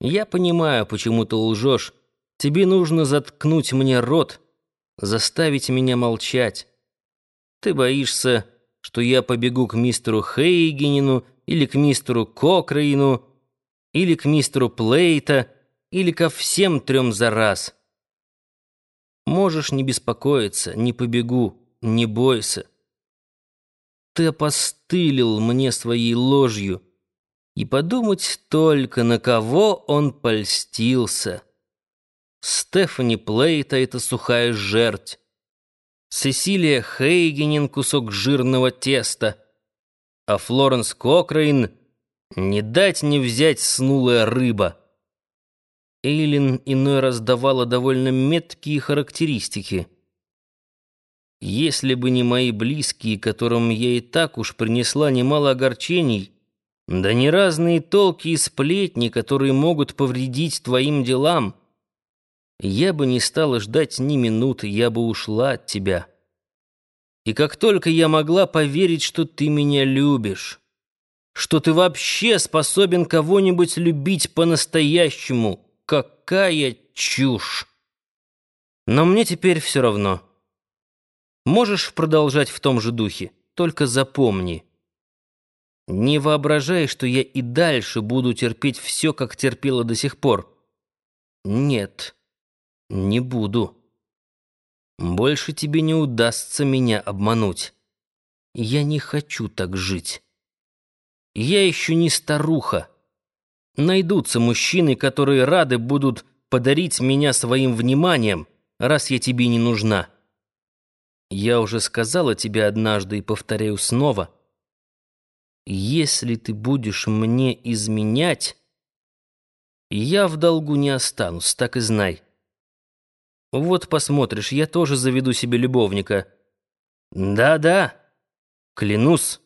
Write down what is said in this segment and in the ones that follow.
Я понимаю, почему ты лжешь. Тебе нужно заткнуть мне рот, заставить меня молчать. Ты боишься, что я побегу к мистеру Хейгенину или к мистеру Кокрейну или к мистеру Плейта или ко всем трем за раз. Можешь не беспокоиться, не побегу, не бойся. Ты опостылил мне своей ложью, и подумать только, на кого он польстился. Стефани Плейта — это сухая жерть. Сесилия Хейгенин — кусок жирного теста. А Флоренс Кокрейн — не дать не взять снулая рыба. Эйлин иной раз давала довольно меткие характеристики. Если бы не мои близкие, которым я и так уж принесла немало огорчений, да не разные толки и сплетни, которые могут повредить твоим делам, я бы не стала ждать ни минуты, я бы ушла от тебя. И как только я могла поверить, что ты меня любишь, что ты вообще способен кого-нибудь любить по-настоящему, Какая чушь! Но мне теперь все равно. Можешь продолжать в том же духе, только запомни. Не воображай, что я и дальше буду терпеть все, как терпела до сих пор. Нет, не буду. Больше тебе не удастся меня обмануть. Я не хочу так жить. Я еще не старуха. Найдутся мужчины, которые рады будут подарить меня своим вниманием, раз я тебе не нужна. Я уже сказала тебе однажды и повторяю снова. Если ты будешь мне изменять, я в долгу не останусь, так и знай. Вот посмотришь, я тоже заведу себе любовника. Да-да, клянусь.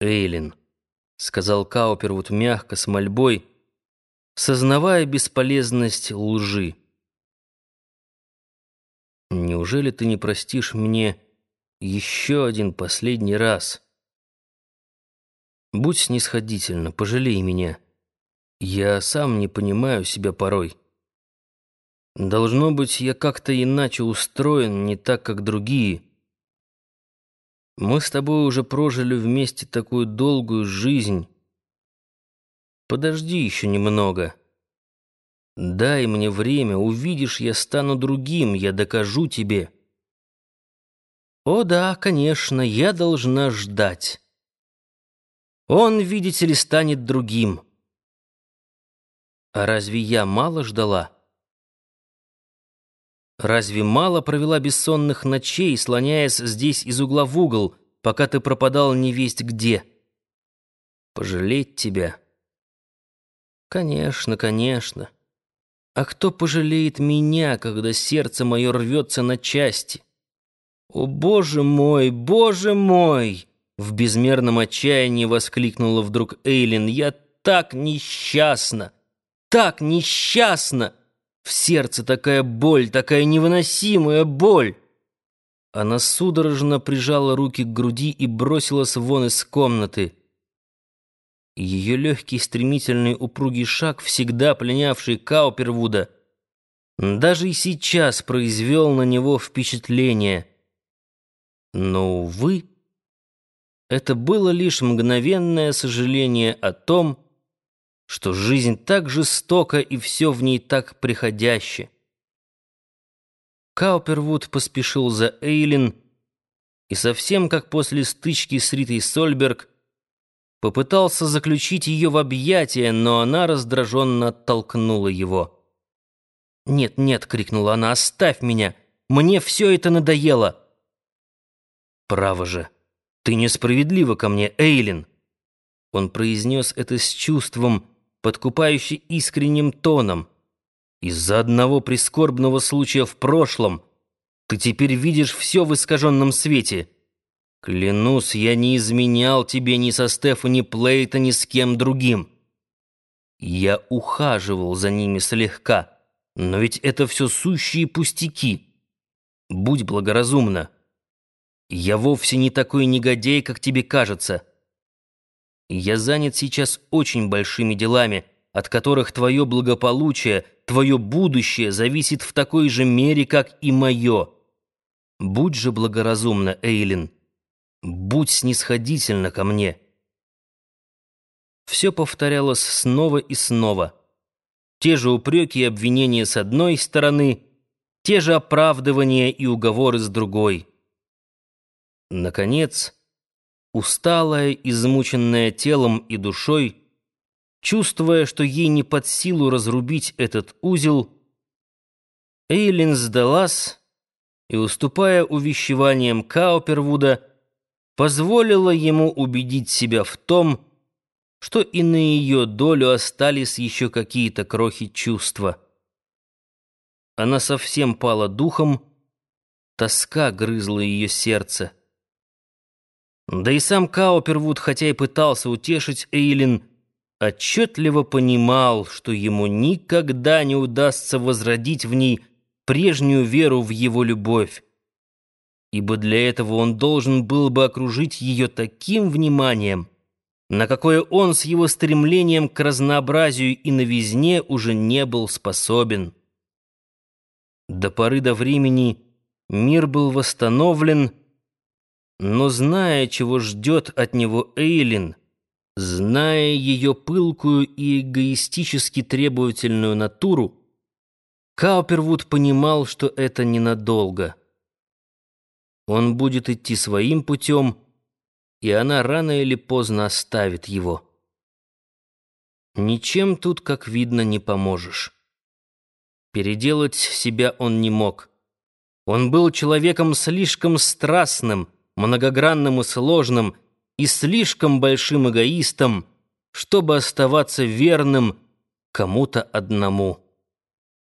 Эйлин сказал Каупервуд мягко, с мольбой, сознавая бесполезность лжи. Неужели ты не простишь мне еще один последний раз? Будь снисходительна, пожалей меня. Я сам не понимаю себя порой. Должно быть, я как-то иначе устроен, не так, как другие. Мы с тобой уже прожили вместе такую долгую жизнь. Подожди еще немного. Дай мне время, увидишь, я стану другим, я докажу тебе. О да, конечно, я должна ждать. Он, видите ли, станет другим. А разве я мало ждала? Разве мало провела бессонных ночей, слоняясь здесь из угла в угол, пока ты пропадал невесть где? Пожалеть тебя? Конечно, конечно. А кто пожалеет меня, когда сердце мое рвется на части? О, Боже мой, Боже мой! В безмерном отчаянии воскликнула вдруг Эйлин. Я так несчастна, так несчастна! В сердце такая боль, такая невыносимая боль. Она судорожно прижала руки к груди и бросилась вон из комнаты. Ее легкий, стремительный, упругий шаг, всегда пленявший Каупервуда, даже и сейчас произвел на него впечатление. Но, увы, это было лишь мгновенное сожаление о том, что жизнь так жестока и все в ней так приходяще. Каупервуд поспешил за Эйлин и совсем как после стычки с Ритой Сольберг попытался заключить ее в объятия, но она раздраженно оттолкнула его. «Нет, нет!» — крикнула она. «Оставь меня! Мне все это надоело!» «Право же! Ты несправедлива ко мне, Эйлин!» Он произнес это с чувством, подкупающе искренним тоном. Из-за одного прискорбного случая в прошлом ты теперь видишь все в искаженном свете. Клянусь, я не изменял тебе ни со Стефани Плейта, ни с кем другим. Я ухаживал за ними слегка, но ведь это все сущие пустяки. Будь благоразумна. Я вовсе не такой негодяй, как тебе кажется. Я занят сейчас очень большими делами, от которых твое благополучие, твое будущее зависит в такой же мере, как и мое. Будь же благоразумна, Эйлин. Будь снисходительна ко мне. Все повторялось снова и снова. Те же упреки и обвинения с одной стороны, те же оправдывания и уговоры с другой. Наконец, усталая, измученная телом и душой, чувствуя, что ей не под силу разрубить этот узел, Эйлин сдалась и, уступая увещеваниям Каупервуда, позволила ему убедить себя в том, что и на ее долю остались еще какие-то крохи чувства. Она совсем пала духом, тоска грызла ее сердце. Да и сам Каупервуд, хотя и пытался утешить Эйлин, отчетливо понимал, что ему никогда не удастся возродить в ней прежнюю веру в его любовь, ибо для этого он должен был бы окружить ее таким вниманием, на какое он с его стремлением к разнообразию и новизне уже не был способен. До поры до времени мир был восстановлен, но зная, чего ждет от него Эйлин, зная ее пылкую и эгоистически требовательную натуру, Каупервуд понимал, что это ненадолго. Он будет идти своим путем, и она рано или поздно оставит его. Ничем тут, как видно, не поможешь. Переделать себя он не мог. Он был человеком слишком страстным, многогранным и сложным, и слишком большим эгоистом, чтобы оставаться верным кому-то одному.